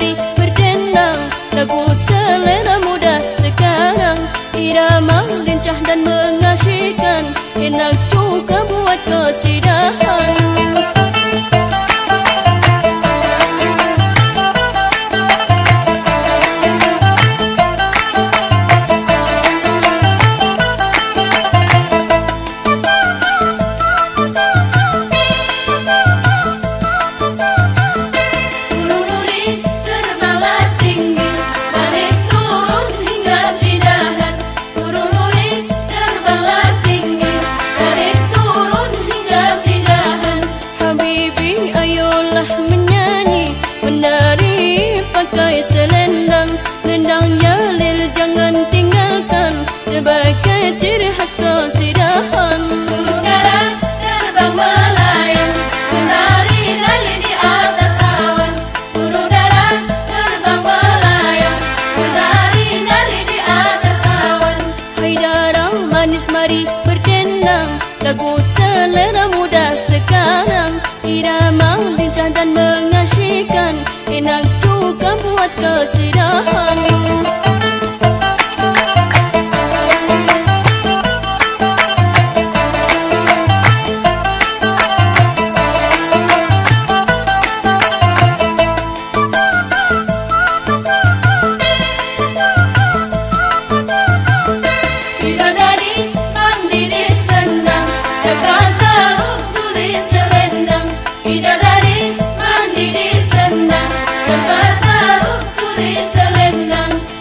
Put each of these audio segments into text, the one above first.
mari berdenang. Lagu selera muda sekarang. Irama lincah dan mengasihkan, enak juga buat kesidahan. selendang Gendang ya lil jangan tinggalkan Sebagai ciri khas kesidahan. Udara terbang melayang Mentari lari di atas awan. Udara terbang melayang Mentari lari di atas awan. Hai darah manis mari kosidahan Lagu selera मिरामि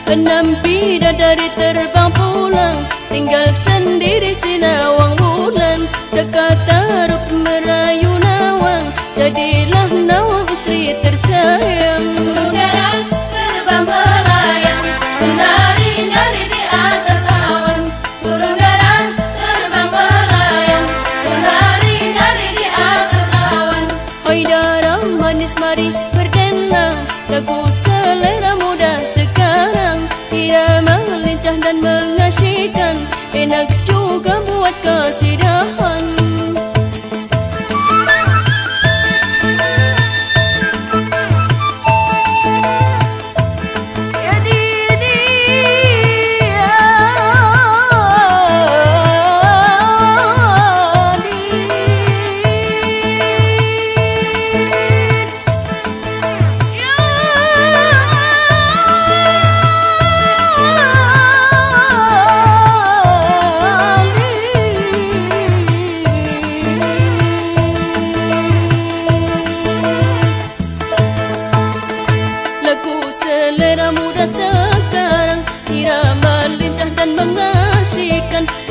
Enam bidah dari terbang pulang Tinggal sendiri si nawang bulan. Cakap teruk merayu nawang Jadilah ah 拉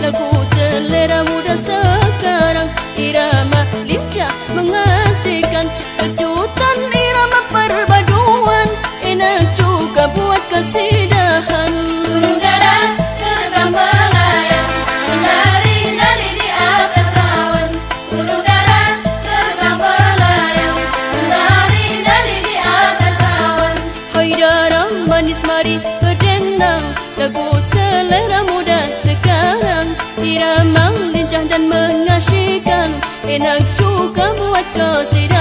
aku selera muda sekarang. Irama lincah menghasilkan kejutan. Irama perpaduan. Enak juga buat kesidahan. Udara terbang melayang. Menari-nari di atas awan. Udara terbang melayang. Menari-nari di atas awan. Hai darah manis mari berenang Lagu selera Diramang, lincah dan mengasyikan Enak juga buat kau sedang